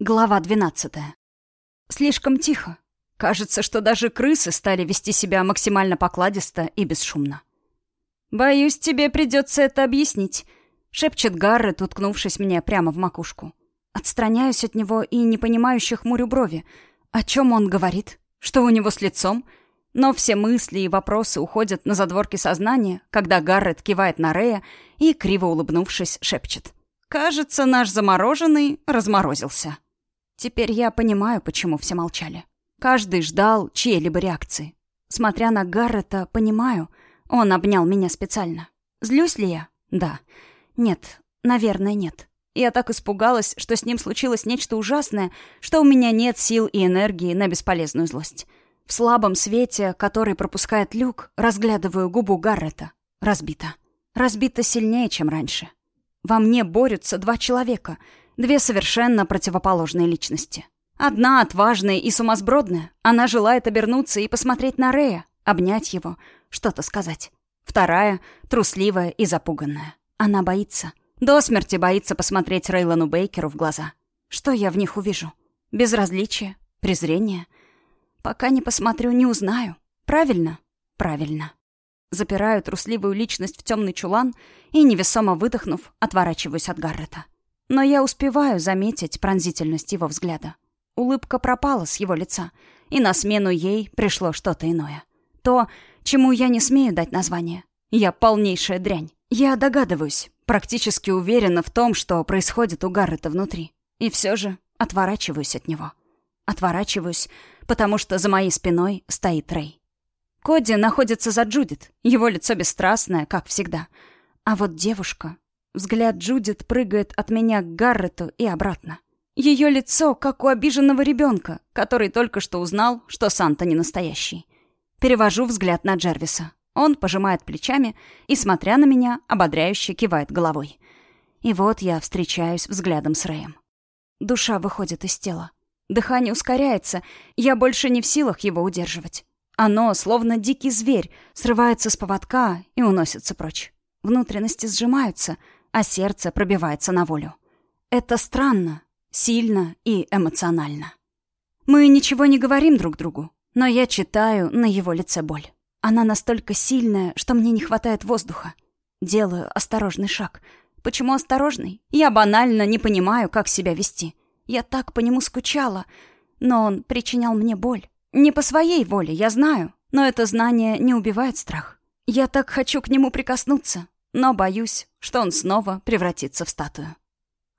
Глава 12. Слишком тихо. Кажется, что даже крысы стали вести себя максимально покладисто и бесшумно. «Боюсь, тебе придется это объяснить», — шепчет Гаррет, уткнувшись мне прямо в макушку. Отстраняюсь от него и непонимающе хмурю брови. О чем он говорит? Что у него с лицом? Но все мысли и вопросы уходят на задворки сознания, когда Гаррет кивает на Рея и, криво улыбнувшись, шепчет. «Кажется, наш замороженный разморозился». Теперь я понимаю, почему все молчали. Каждый ждал чьей-либо реакции. Смотря на Гаррета, понимаю, он обнял меня специально. Злюсь ли я? Да. Нет, наверное, нет. Я так испугалась, что с ним случилось нечто ужасное, что у меня нет сил и энергии на бесполезную злость. В слабом свете, который пропускает люк, разглядываю губу Гаррета. Разбита. Разбита сильнее, чем раньше. Во мне борются два человека — Две совершенно противоположные личности. Одна отважная и сумасбродная. Она желает обернуться и посмотреть на Рея, обнять его, что-то сказать. Вторая — трусливая и запуганная. Она боится. До смерти боится посмотреть Рейлану Бейкеру в глаза. Что я в них увижу? Безразличие? Презрение? Пока не посмотрю, не узнаю. Правильно? Правильно. Запираю трусливую личность в темный чулан и, невесомо выдохнув, отворачиваюсь от Гаррета. Но я успеваю заметить пронзительность его взгляда. Улыбка пропала с его лица, и на смену ей пришло что-то иное. То, чему я не смею дать название. Я полнейшая дрянь. Я догадываюсь, практически уверена в том, что происходит у Гаррета внутри. И все же отворачиваюсь от него. Отворачиваюсь, потому что за моей спиной стоит Рэй. Коди находится за Джудит, его лицо бесстрастное, как всегда. А вот девушка Взгляд Джудит прыгает от меня к Гаррету и обратно. Ее лицо, как у обиженного ребенка, который только что узнал, что Санта не настоящий. Перевожу взгляд на Джервиса. Он пожимает плечами и, смотря на меня, ободряюще кивает головой. И вот я встречаюсь взглядом с Рэем. Душа выходит из тела. Дыхание ускоряется, я больше не в силах его удерживать. Оно, словно дикий зверь, срывается с поводка и уносится прочь. Внутренности сжимаются — а сердце пробивается на волю. Это странно, сильно и эмоционально. Мы ничего не говорим друг другу, но я читаю на его лице боль. Она настолько сильная, что мне не хватает воздуха. Делаю осторожный шаг. Почему осторожный? Я банально не понимаю, как себя вести. Я так по нему скучала, но он причинял мне боль. Не по своей воле, я знаю, но это знание не убивает страх. Я так хочу к нему прикоснуться, но боюсь, что он снова превратится в статую.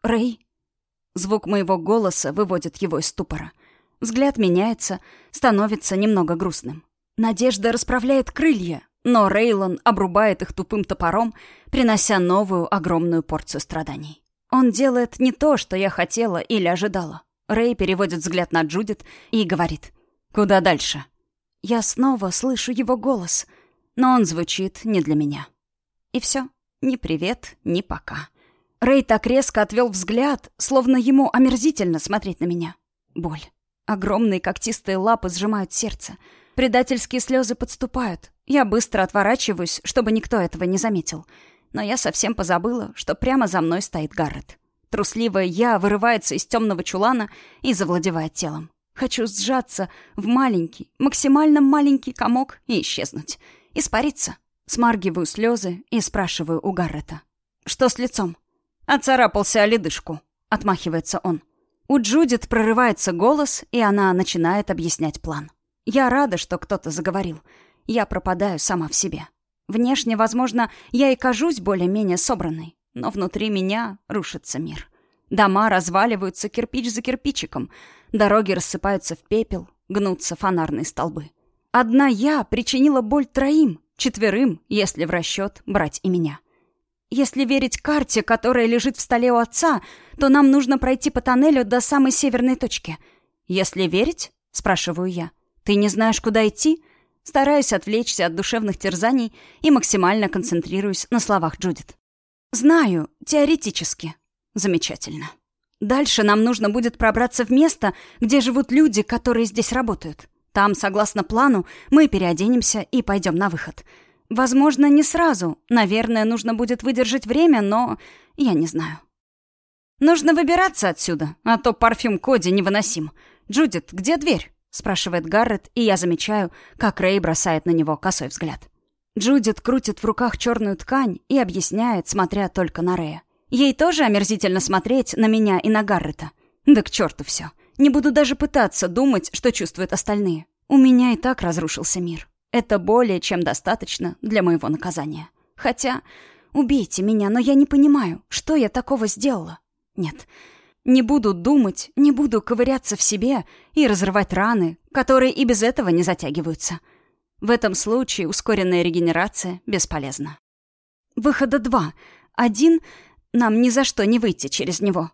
«Рэй?» Звук моего голоса выводит его из ступора. Взгляд меняется, становится немного грустным. Надежда расправляет крылья, но Рейлон обрубает их тупым топором, принося новую огромную порцию страданий. Он делает не то, что я хотела или ожидала. Рэй переводит взгляд на Джудит и говорит «Куда дальше?». Я снова слышу его голос, но он звучит не для меня. И все. Ни привет, ни пока. Рэй так резко отвел взгляд, словно ему омерзительно смотреть на меня. Боль. Огромные когтистые лапы сжимают сердце. Предательские слезы подступают. Я быстро отворачиваюсь, чтобы никто этого не заметил. Но я совсем позабыла, что прямо за мной стоит Гаррет. Трусливая я вырывается из темного чулана и завладевает телом. Хочу сжаться в маленький, максимально маленький комок и исчезнуть. Испариться. Смаргиваю слезы и спрашиваю у Гаррета. «Что с лицом?» «Оцарапался о ледышку», — отмахивается он. У Джудит прорывается голос, и она начинает объяснять план. Я рада, что кто-то заговорил. Я пропадаю сама в себе. Внешне, возможно, я и кажусь более-менее собранной, но внутри меня рушится мир. Дома разваливаются кирпич за кирпичиком, дороги рассыпаются в пепел, гнутся фонарные столбы. Одна я причинила боль троим, Четверым, если в расчет брать и меня. Если верить карте, которая лежит в столе у отца, то нам нужно пройти по тоннелю до самой северной точки. Если верить, спрашиваю я, ты не знаешь, куда идти? Стараюсь отвлечься от душевных терзаний и максимально концентрируюсь на словах Джудит. Знаю, теоретически. Замечательно. Дальше нам нужно будет пробраться в место, где живут люди, которые здесь работают. Там, согласно плану, мы переоденемся и пойдем на выход. Возможно, не сразу. Наверное, нужно будет выдержать время, но я не знаю. «Нужно выбираться отсюда, а то парфюм Коди невыносим. Джудит, где дверь?» — спрашивает Гаррет, и я замечаю, как Рэй бросает на него косой взгляд. Джудит крутит в руках черную ткань и объясняет, смотря только на Рэя. Ей тоже омерзительно смотреть на меня и на Гаррета. Да к черту все. Не буду даже пытаться думать, что чувствуют остальные. У меня и так разрушился мир. Это более чем достаточно для моего наказания. Хотя, убейте меня, но я не понимаю, что я такого сделала. Нет, не буду думать, не буду ковыряться в себе и разрывать раны, которые и без этого не затягиваются. В этом случае ускоренная регенерация бесполезна. Выхода два. Один — нам ни за что не выйти через него.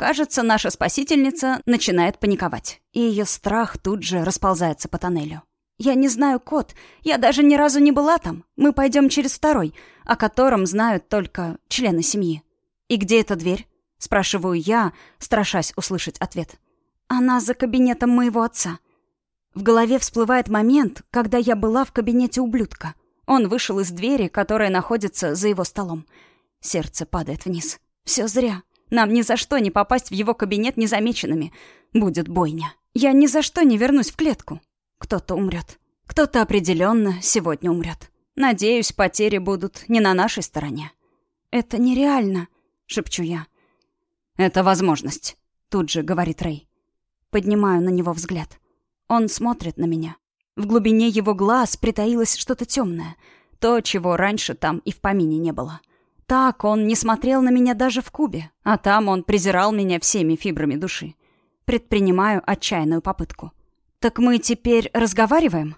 Кажется, наша спасительница начинает паниковать, и ее страх тут же расползается по тоннелю. Я не знаю код, я даже ни разу не была там. Мы пойдем через второй, о котором знают только члены семьи. И где эта дверь? Спрашиваю я, страшась услышать ответ. Она за кабинетом моего отца. В голове всплывает момент, когда я была в кабинете ублюдка. Он вышел из двери, которая находится за его столом. Сердце падает вниз. Все зря. Нам ни за что не попасть в его кабинет незамеченными. Будет бойня. Я ни за что не вернусь в клетку. Кто-то умрет. Кто-то определенно сегодня умрет. Надеюсь, потери будут не на нашей стороне. «Это нереально», — шепчу я. «Это возможность», — тут же говорит Рэй. Поднимаю на него взгляд. Он смотрит на меня. В глубине его глаз притаилось что-то темное. То, чего раньше там и в помине не было. Так он не смотрел на меня даже в Кубе, а там он презирал меня всеми фибрами души. Предпринимаю отчаянную попытку. «Так мы теперь разговариваем?»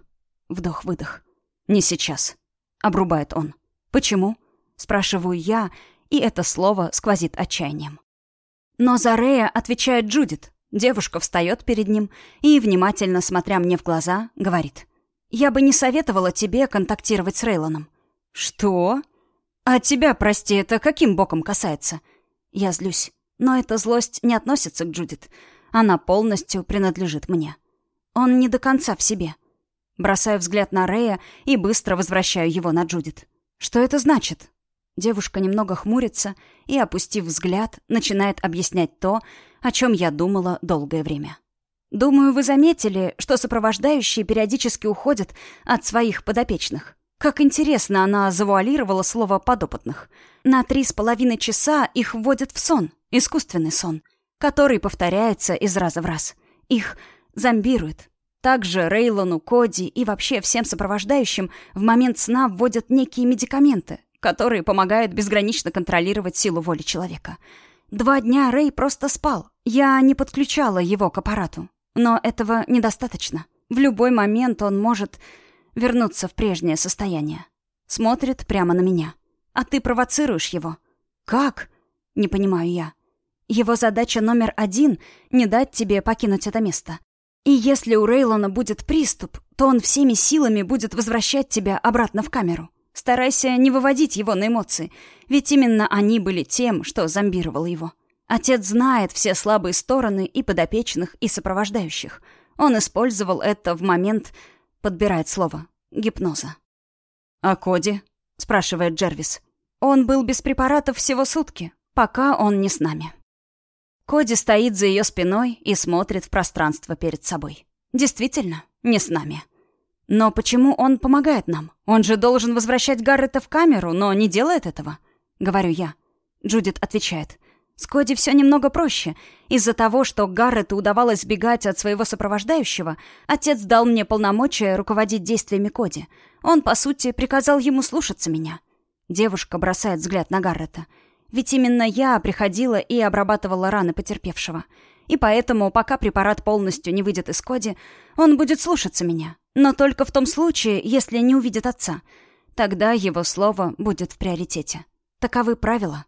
Вдох-выдох. «Не сейчас», — обрубает он. «Почему?» — спрашиваю я, и это слово сквозит отчаянием. Но за Рея отвечает Джудит. Девушка встает перед ним и, внимательно смотря мне в глаза, говорит. «Я бы не советовала тебе контактировать с Рейлоном». «Что?» «А тебя, прости, это каким боком касается?» Я злюсь. Но эта злость не относится к Джудит. Она полностью принадлежит мне. Он не до конца в себе. Бросаю взгляд на Рея и быстро возвращаю его на Джудит. «Что это значит?» Девушка немного хмурится и, опустив взгляд, начинает объяснять то, о чем я думала долгое время. «Думаю, вы заметили, что сопровождающие периодически уходят от своих подопечных. Как интересно она завуалировала слово «подопытных». На три с половиной часа их вводят в сон, искусственный сон, который повторяется из раза в раз. Их зомбируют. Также Рейлону, Коди и вообще всем сопровождающим в момент сна вводят некие медикаменты, которые помогают безгранично контролировать силу воли человека. Два дня Рэй просто спал. Я не подключала его к аппарату. Но этого недостаточно. В любой момент он может вернуться в прежнее состояние. Смотрит прямо на меня. А ты провоцируешь его. Как? Не понимаю я. Его задача номер один — не дать тебе покинуть это место. И если у Рейлона будет приступ, то он всеми силами будет возвращать тебя обратно в камеру. Старайся не выводить его на эмоции, ведь именно они были тем, что зомбировало его. Отец знает все слабые стороны и подопечных, и сопровождающих. Он использовал это в момент, подбирает слово. Гипноза. «А Коди?» — спрашивает Джервис. «Он был без препаратов всего сутки, пока он не с нами». Коди стоит за ее спиной и смотрит в пространство перед собой. Действительно, не с нами. Но почему он помогает нам? Он же должен возвращать Гаррета в камеру, но не делает этого. Говорю я. Джудит отвечает. С Коди все немного проще. Из-за того, что Гаррету удавалось сбегать от своего сопровождающего, отец дал мне полномочия руководить действиями Коди. Он, по сути, приказал ему слушаться меня. Девушка бросает взгляд на Гаррета. Ведь именно я приходила и обрабатывала раны потерпевшего. И поэтому, пока препарат полностью не выйдет из Коди, он будет слушаться меня. Но только в том случае, если не увидит отца. Тогда его слово будет в приоритете. Таковы правила.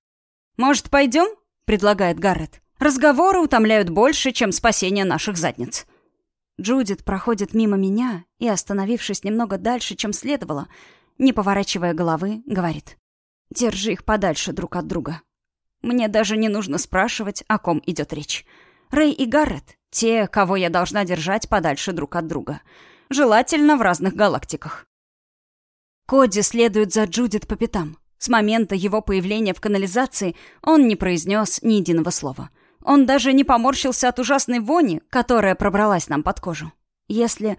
«Может, пойдем?» — предлагает Гаррет. «Разговоры утомляют больше, чем спасение наших задниц». Джудит проходит мимо меня и, остановившись немного дальше, чем следовало, не поворачивая головы, говорит. «Держи их подальше друг от друга». Мне даже не нужно спрашивать, о ком идет речь. Рэй и Гаррет — те, кого я должна держать подальше друг от друга. Желательно в разных галактиках. Коди следует за Джудит по пятам. С момента его появления в канализации он не произнес ни единого слова. Он даже не поморщился от ужасной вони, которая пробралась нам под кожу. Если,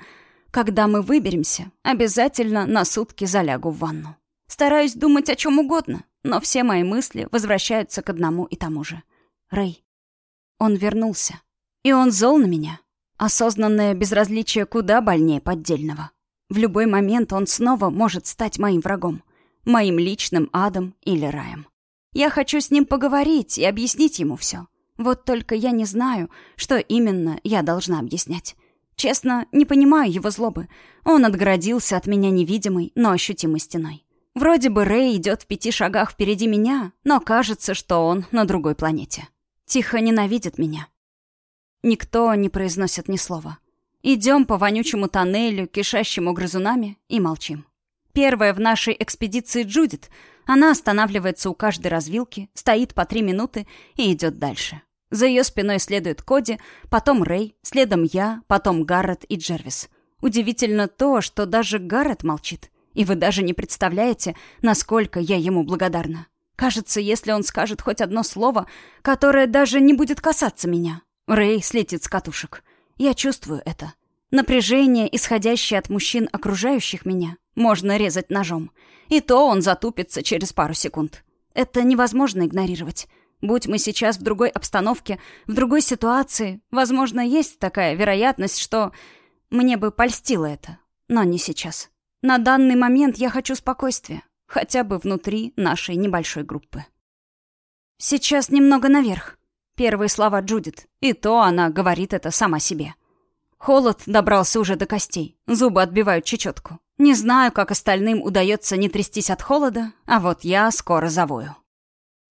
когда мы выберемся, обязательно на сутки залягу в ванну. Стараюсь думать о чем угодно, но все мои мысли возвращаются к одному и тому же. Рэй. Он вернулся. И он зол на меня. Осознанное безразличие куда больнее поддельного. В любой момент он снова может стать моим врагом. Моим личным адом или раем. Я хочу с ним поговорить и объяснить ему все. Вот только я не знаю, что именно я должна объяснять. Честно, не понимаю его злобы. Он отгородился от меня невидимой, но ощутимой стеной. Вроде бы Рэй идет в пяти шагах впереди меня, но кажется, что он на другой планете. Тихо ненавидит меня. Никто не произносит ни слова. Идем по вонючему тоннелю, кишащему грызунами, и молчим. Первая в нашей экспедиции Джудит. Она останавливается у каждой развилки, стоит по три минуты и идет дальше. За ее спиной следует Коди, потом Рэй, следом я, потом Гаррет и Джервис. Удивительно то, что даже Гаррет молчит. И вы даже не представляете, насколько я ему благодарна. Кажется, если он скажет хоть одно слово, которое даже не будет касаться меня, Рэй слетит с катушек. Я чувствую это. Напряжение, исходящее от мужчин, окружающих меня, можно резать ножом. И то он затупится через пару секунд. Это невозможно игнорировать. Будь мы сейчас в другой обстановке, в другой ситуации, возможно, есть такая вероятность, что мне бы польстило это. Но не сейчас. На данный момент я хочу спокойствия, хотя бы внутри нашей небольшой группы. Сейчас немного наверх. Первые слова Джудит, и то она говорит это сама себе. Холод добрался уже до костей, зубы отбивают чечетку. Не знаю, как остальным удается не трястись от холода, а вот я скоро завою.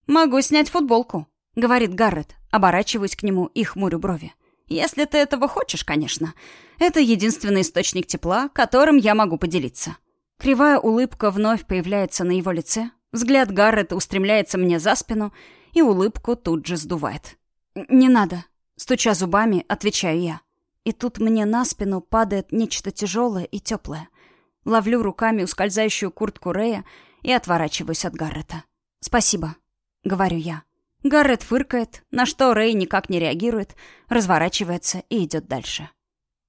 «Могу снять футболку», — говорит Гаррет, оборачиваюсь к нему и хмурю брови. «Если ты этого хочешь, конечно. Это единственный источник тепла, которым я могу поделиться». Кривая улыбка вновь появляется на его лице, взгляд Гаррета устремляется мне за спину, и улыбку тут же сдувает. «Не надо», — стуча зубами, отвечаю я. И тут мне на спину падает нечто тяжелое и теплое. Ловлю руками ускользающую куртку Рэя и отворачиваюсь от Гаррета. «Спасибо», — говорю я. Гаррет фыркает, на что Рэй никак не реагирует, разворачивается и идет дальше.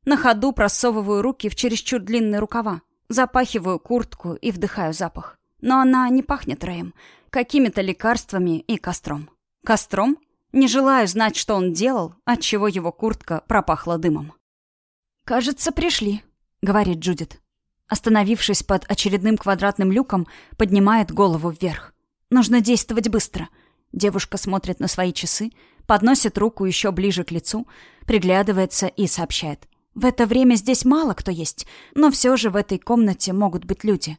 На ходу просовываю руки в чересчур длинные рукава, запахиваю куртку и вдыхаю запах. Но она не пахнет Рэем, какими-то лекарствами и костром. Костром? Не желаю знать, что он делал, отчего его куртка пропахла дымом. «Кажется, пришли», — говорит Джудит. Остановившись под очередным квадратным люком, поднимает голову вверх. Нужно действовать быстро. Девушка смотрит на свои часы, подносит руку еще ближе к лицу, приглядывается и сообщает. В это время здесь мало кто есть, но все же в этой комнате могут быть люди.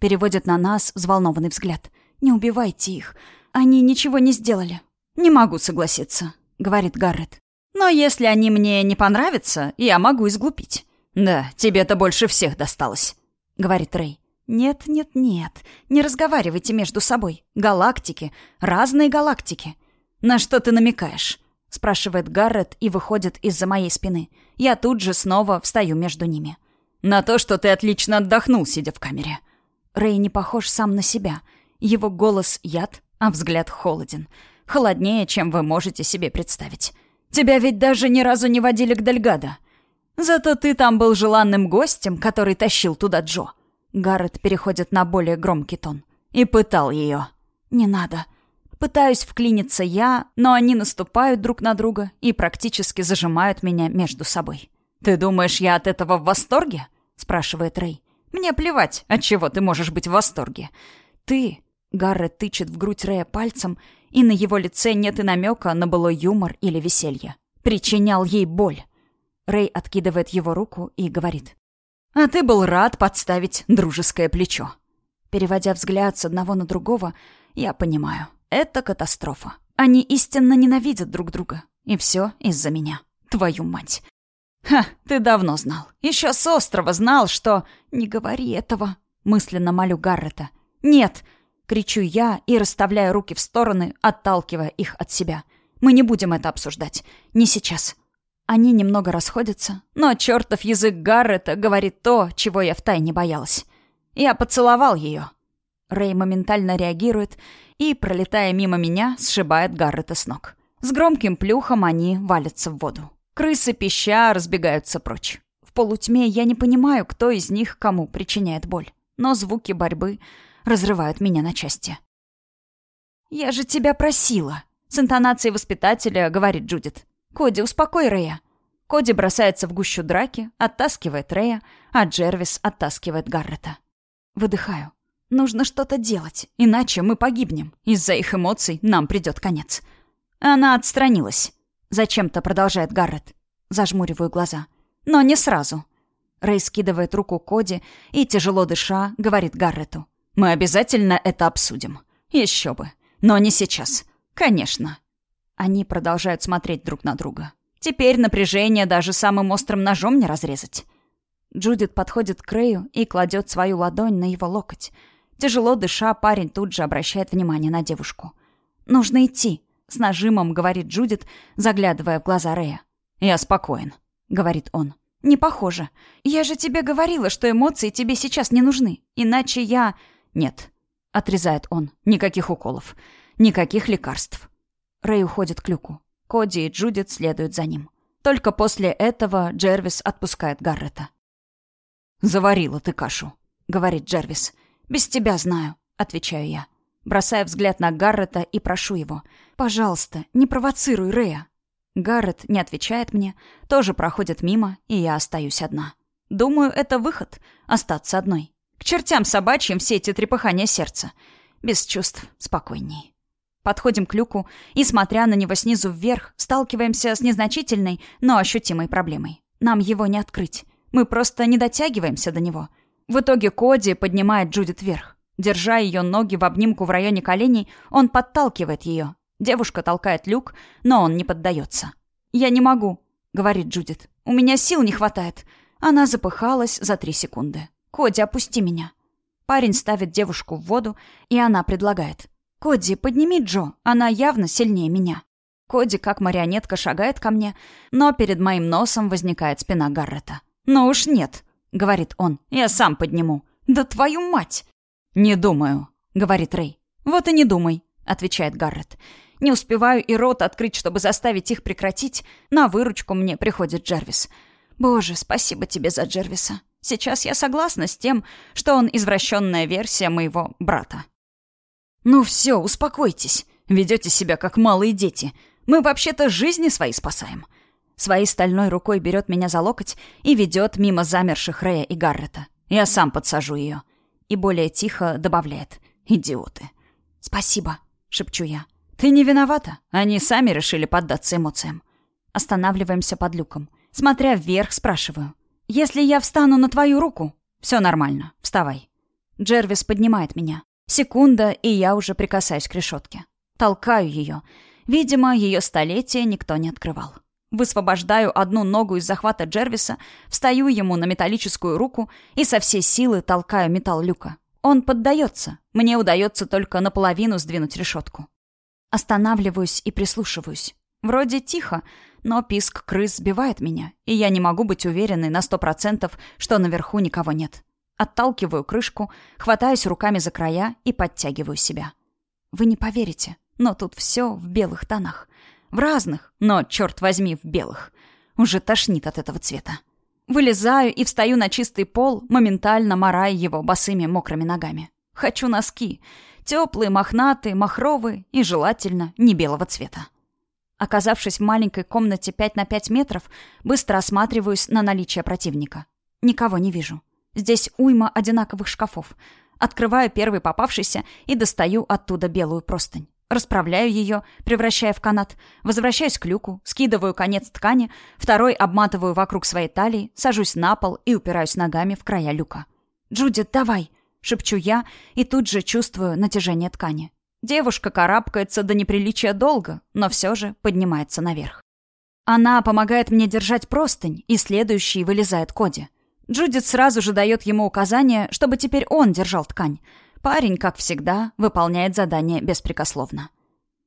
Переводит на нас взволнованный взгляд. Не убивайте их. Они ничего не сделали. Не могу согласиться, говорит Гаррет. Но если они мне не понравятся, я могу изглупить. Да, тебе-то больше всех досталось, говорит Рэй. «Нет, нет, нет, не разговаривайте между собой. Галактики, разные галактики». «На что ты намекаешь?» — спрашивает Гаррет и выходит из-за моей спины. Я тут же снова встаю между ними. «На то, что ты отлично отдохнул, сидя в камере». Рэй не похож сам на себя. Его голос — яд, а взгляд холоден. Холоднее, чем вы можете себе представить. Тебя ведь даже ни разу не водили к Дельгадо. Зато ты там был желанным гостем, который тащил туда Джо. Гаррет переходит на более громкий тон. И пытал ее. «Не надо». Пытаюсь вклиниться я, но они наступают друг на друга и практически зажимают меня между собой. «Ты думаешь, я от этого в восторге?» — спрашивает Рэй. «Мне плевать, от чего ты можешь быть в восторге. Ты...» — Гаррет тычет в грудь Рэя пальцем, и на его лице нет и намека на былой юмор или веселье. «Причинял ей боль». Рэй откидывает его руку и говорит. А ты был рад подставить дружеское плечо. Переводя взгляд с одного на другого, я понимаю, это катастрофа. Они истинно ненавидят друг друга. И все из-за меня. Твою мать. Ха, ты давно знал. Еще с острова знал, что... Не говори этого. Мысленно молю Гаррета. Нет! Кричу я и расставляю руки в стороны, отталкивая их от себя. Мы не будем это обсуждать. Не сейчас. Они немного расходятся, но чертов язык Гаррета говорит то, чего я втайне боялась. Я поцеловал ее. Рэй моментально реагирует и, пролетая мимо меня, сшибает Гаррета с ног. С громким плюхом они валятся в воду. Крысы пища разбегаются прочь. В полутьме я не понимаю, кто из них кому причиняет боль. Но звуки борьбы разрывают меня на части. «Я же тебя просила!» С интонацией воспитателя говорит Джудит. «Коди, успокой Рэя». Коди бросается в гущу драки, оттаскивает Рэя, а Джервис оттаскивает Гаррета. Выдыхаю. Нужно что-то делать, иначе мы погибнем. Из-за их эмоций нам придет конец. Она отстранилась. Зачем-то продолжает Гаррет. Зажмуриваю глаза. Но не сразу. Рэй скидывает руку Коди и, тяжело дыша, говорит Гаррету. «Мы обязательно это обсудим. Еще бы. Но не сейчас. Конечно». Они продолжают смотреть друг на друга. Теперь напряжение даже самым острым ножом не разрезать. Джудит подходит к Рэю и кладет свою ладонь на его локоть. Тяжело дыша, парень тут же обращает внимание на девушку. «Нужно идти», — с нажимом говорит Джудит, заглядывая в глаза Рэя. «Я спокоен», — говорит он. «Не похоже. Я же тебе говорила, что эмоции тебе сейчас не нужны. Иначе я...» «Нет», — отрезает он. «Никаких уколов. Никаких лекарств». Рэй уходит к люку. Коди и Джудит следуют за ним. Только после этого Джервис отпускает Гаррета. «Заварила ты кашу», — говорит Джервис. «Без тебя знаю», — отвечаю я. Бросая взгляд на Гаррета и прошу его. «Пожалуйста, не провоцируй Рэя». Гаррет не отвечает мне, тоже проходит мимо, и я остаюсь одна. Думаю, это выход — остаться одной. К чертям собачьим все эти трепыхания сердца. Без чувств спокойней. Подходим к люку и, смотря на него снизу вверх, сталкиваемся с незначительной, но ощутимой проблемой. Нам его не открыть. Мы просто не дотягиваемся до него. В итоге Коди поднимает Джудит вверх. Держа ее ноги в обнимку в районе коленей, он подталкивает ее. Девушка толкает люк, но он не поддается. «Я не могу», — говорит Джудит. «У меня сил не хватает». Она запыхалась за три секунды. «Коди, опусти меня». Парень ставит девушку в воду, и она предлагает. «Коди, подними Джо, она явно сильнее меня». Коди, как марионетка, шагает ко мне, но перед моим носом возникает спина Гаррета. «Ну уж нет», — говорит он, — «я сам подниму». «Да твою мать!» «Не думаю», — говорит Рэй. «Вот и не думай», — отвечает Гаррет. Не успеваю и рот открыть, чтобы заставить их прекратить. На выручку мне приходит Джервис. «Боже, спасибо тебе за Джервиса. Сейчас я согласна с тем, что он извращенная версия моего брата». «Ну все, успокойтесь. Ведете себя как малые дети. Мы вообще-то жизни свои спасаем». Своей стальной рукой берет меня за локоть и ведет мимо замерших Рея и Гаррета. Я сам подсажу ее. И более тихо добавляет. «Идиоты». «Спасибо», — шепчу я. «Ты не виновата. Они сами решили поддаться эмоциям». Останавливаемся под люком. Смотря вверх, спрашиваю. «Если я встану на твою руку?» «Все нормально. Вставай». Джервис поднимает меня. Секунда, и я уже прикасаюсь к решетке. Толкаю ее. Видимо, ее столетие никто не открывал. Высвобождаю одну ногу из захвата Джервиса, встаю ему на металлическую руку и со всей силы толкаю металл люка. Он поддается. Мне удается только наполовину сдвинуть решетку. Останавливаюсь и прислушиваюсь. Вроде тихо, но писк крыс сбивает меня, и я не могу быть уверенной на сто процентов, что наверху никого нет. Отталкиваю крышку, хватаюсь руками за края и подтягиваю себя. Вы не поверите, но тут все в белых тонах. В разных, но, черт возьми, в белых. Уже тошнит от этого цвета. Вылезаю и встаю на чистый пол, моментально морая его босыми мокрыми ногами. Хочу носки. Теплые, мохнатые, махровые и, желательно, не белого цвета. Оказавшись в маленькой комнате 5 на 5 метров, быстро осматриваюсь на наличие противника. Никого не вижу. Здесь уйма одинаковых шкафов. Открываю первый попавшийся и достаю оттуда белую простынь. Расправляю ее, превращая в канат, возвращаюсь к люку, скидываю конец ткани, второй обматываю вокруг своей талии, сажусь на пол и упираюсь ногами в края люка. «Джудит, давай!» — шепчу я и тут же чувствую натяжение ткани. Девушка карабкается до неприличия долго, но все же поднимается наверх. Она помогает мне держать простынь, и следующий вылезает Коди. Джудит сразу же дает ему указание, чтобы теперь он держал ткань. Парень, как всегда, выполняет задание беспрекословно.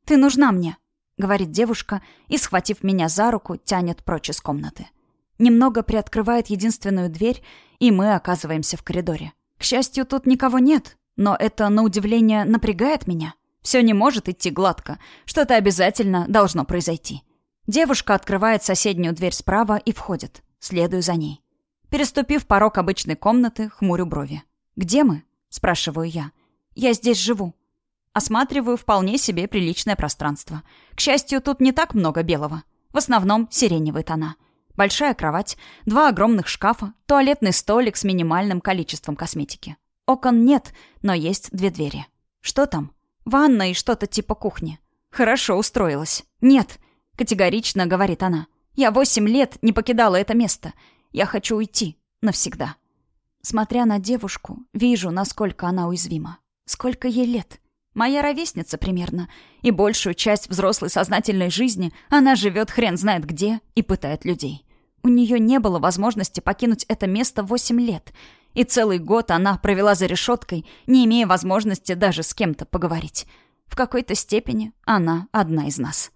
«Ты нужна мне», — говорит девушка и, схватив меня за руку, тянет прочь из комнаты. Немного приоткрывает единственную дверь, и мы оказываемся в коридоре. К счастью, тут никого нет. Но это, на удивление, напрягает меня. Все не может идти гладко. Что-то обязательно должно произойти. Девушка открывает соседнюю дверь справа и входит. Следую за ней. Переступив порог обычной комнаты, хмурю брови. «Где мы?» — спрашиваю я. «Я здесь живу». Осматриваю вполне себе приличное пространство. К счастью, тут не так много белого. В основном сиреневые тона. Большая кровать, два огромных шкафа, туалетный столик с минимальным количеством косметики. Окон нет, но есть две двери. Что там? Ванна и что-то типа кухни. Хорошо устроилась. Нет, категорично говорит она. Я восемь лет не покидала это место. Я хочу уйти. Навсегда. Смотря на девушку, вижу, насколько она уязвима. Сколько ей лет. Моя ровесница примерно. И большую часть взрослой сознательной жизни она живет хрен знает где и пытает людей. У нее не было возможности покинуть это место восемь лет. И целый год она провела за решеткой, не имея возможности даже с кем-то поговорить. В какой-то степени она одна из нас.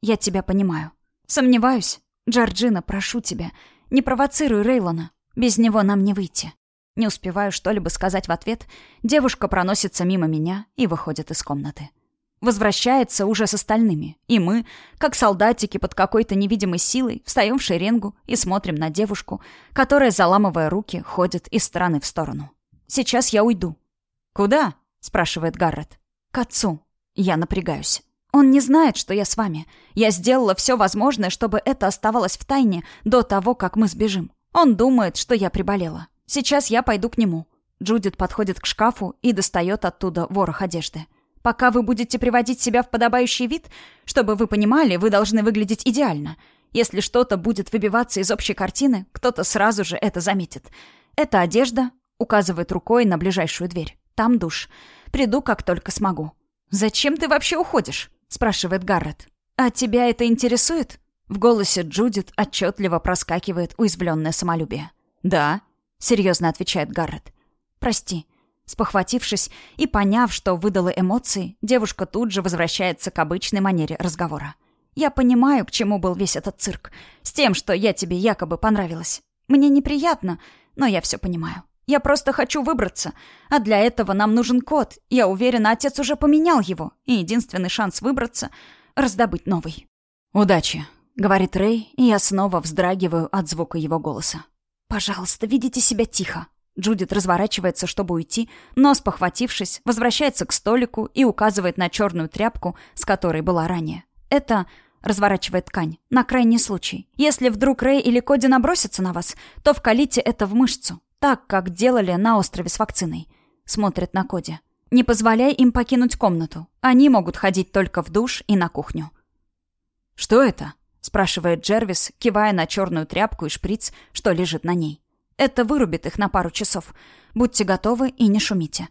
Я тебя понимаю. Сомневаюсь. Джорджина, прошу тебя, не провоцируй Рейлона. Без него нам не выйти. Не успеваю что-либо сказать в ответ, девушка проносится мимо меня и выходит из комнаты. Возвращается уже с остальными, и мы, как солдатики под какой-то невидимой силой, встаем в шеренгу и смотрим на девушку, которая, заламывая руки, ходит из стороны в сторону. «Сейчас я уйду». «Куда?» — спрашивает Гаррет. «К отцу». Я напрягаюсь. Он не знает, что я с вами. Я сделала все возможное, чтобы это оставалось в тайне до того, как мы сбежим. Он думает, что я приболела. Сейчас я пойду к нему. Джудит подходит к шкафу и достает оттуда ворох одежды. Пока вы будете приводить себя в подобающий вид, чтобы вы понимали, вы должны выглядеть идеально. Если что-то будет выбиваться из общей картины, кто-то сразу же это заметит. Это одежда, указывает рукой на ближайшую дверь. Там душ. Приду, как только смогу. «Зачем ты вообще уходишь?» — спрашивает Гаррет. «А тебя это интересует?» В голосе Джудит отчетливо проскакивает уязвленное самолюбие. «Да», серьезно отвечает Гаррет. Прости. Спохватившись и поняв, что выдала эмоции, девушка тут же возвращается к обычной манере разговора. «Я понимаю, к чему был весь этот цирк. С тем, что я тебе якобы понравилась. Мне неприятно, но я все понимаю. Я просто хочу выбраться, а для этого нам нужен код. Я уверена, отец уже поменял его, и единственный шанс выбраться — раздобыть новый». «Удачи», — говорит Рэй, и я снова вздрагиваю от звука его голоса. «Пожалуйста, ведите себя тихо». Джудит разворачивается, чтобы уйти, но, спохватившись, возвращается к столику и указывает на черную тряпку, с которой была ранее. «Это...» — разворачивает ткань. «На крайний случай. Если вдруг Рэй или Коди набросятся на вас, то вкалите это в мышцу. Так, как делали на острове с вакциной». Смотрит на Коди. «Не позволяй им покинуть комнату. Они могут ходить только в душ и на кухню». «Что это?» спрашивает Джервис, кивая на черную тряпку и шприц, что лежит на ней. Это вырубит их на пару часов. Будьте готовы и не шумите.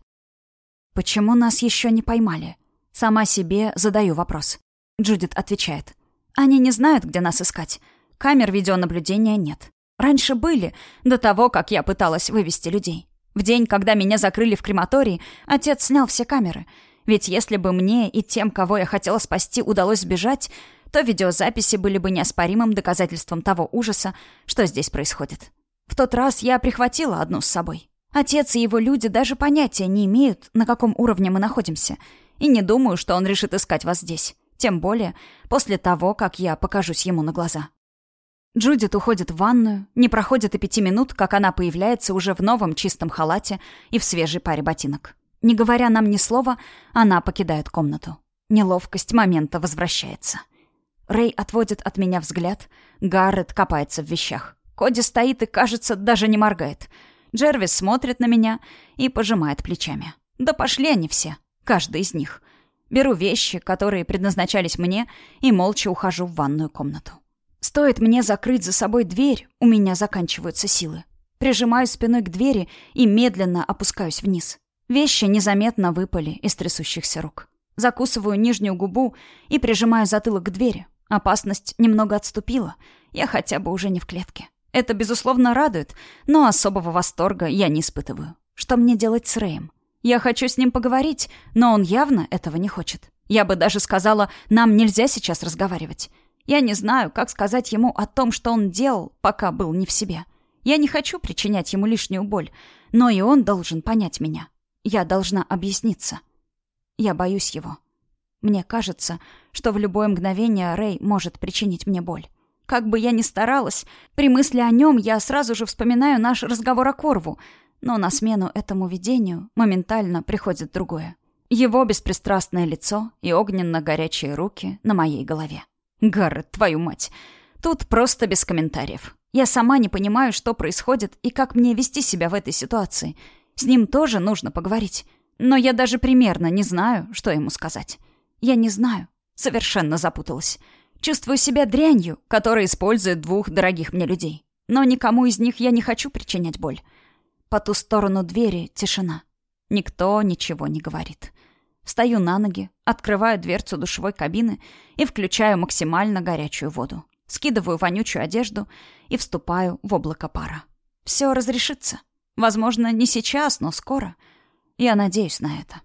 Почему нас еще не поймали? Сама себе задаю вопрос. Джудит отвечает. Они не знают, где нас искать. Камер видеонаблюдения нет. Раньше были, до того, как я пыталась вывести людей. В день, когда меня закрыли в крематории, отец снял все камеры. Ведь если бы мне и тем, кого я хотела спасти, удалось сбежать, то видеозаписи были бы неоспоримым доказательством того ужаса, что здесь происходит. В тот раз я прихватила одну с собой. Отец и его люди даже понятия не имеют, на каком уровне мы находимся, и не думаю, что он решит искать вас здесь. Тем более после того, как я покажусь ему на глаза. Джудит уходит в ванную, не проходит и пяти минут, как она появляется уже в новом чистом халате и в свежей паре ботинок. Не говоря нам ни слова, она покидает комнату. Неловкость момента возвращается. Рэй отводит от меня взгляд. Гаррет копается в вещах. Коди стоит и, кажется, даже не моргает. Джервис смотрит на меня и пожимает плечами. Да пошли они все. Каждый из них. Беру вещи, которые предназначались мне, и молча ухожу в ванную комнату. Стоит мне закрыть за собой дверь, у меня заканчиваются силы. Прижимаю спиной к двери и медленно опускаюсь вниз. Вещи незаметно выпали из трясущихся рук. Закусываю нижнюю губу и прижимаю затылок к двери. Опасность немного отступила. Я хотя бы уже не в клетке. Это, безусловно, радует, но особого восторга я не испытываю. Что мне делать с Рэем? Я хочу с ним поговорить, но он явно этого не хочет. Я бы даже сказала, нам нельзя сейчас разговаривать. Я не знаю, как сказать ему о том, что он делал, пока был не в себе. Я не хочу причинять ему лишнюю боль, но и он должен понять меня. Я должна объясниться. Я боюсь его. Мне кажется, что в любое мгновение Рэй может причинить мне боль. Как бы я ни старалась, при мысли о нем я сразу же вспоминаю наш разговор о Корву, но на смену этому видению моментально приходит другое. Его беспристрастное лицо и огненно-горячие руки на моей голове. Гаррет, твою мать. Тут просто без комментариев. Я сама не понимаю, что происходит и как мне вести себя в этой ситуации. С ним тоже нужно поговорить. Но я даже примерно не знаю, что ему сказать. Я не знаю. Совершенно запуталась. Чувствую себя дрянью, которая использует двух дорогих мне людей. Но никому из них я не хочу причинять боль. По ту сторону двери тишина. Никто ничего не говорит. Встаю на ноги, открываю дверцу душевой кабины и включаю максимально горячую воду. Скидываю вонючую одежду и вступаю в облако пара. Все разрешится. Возможно, не сейчас, но скоро. Я надеюсь на это.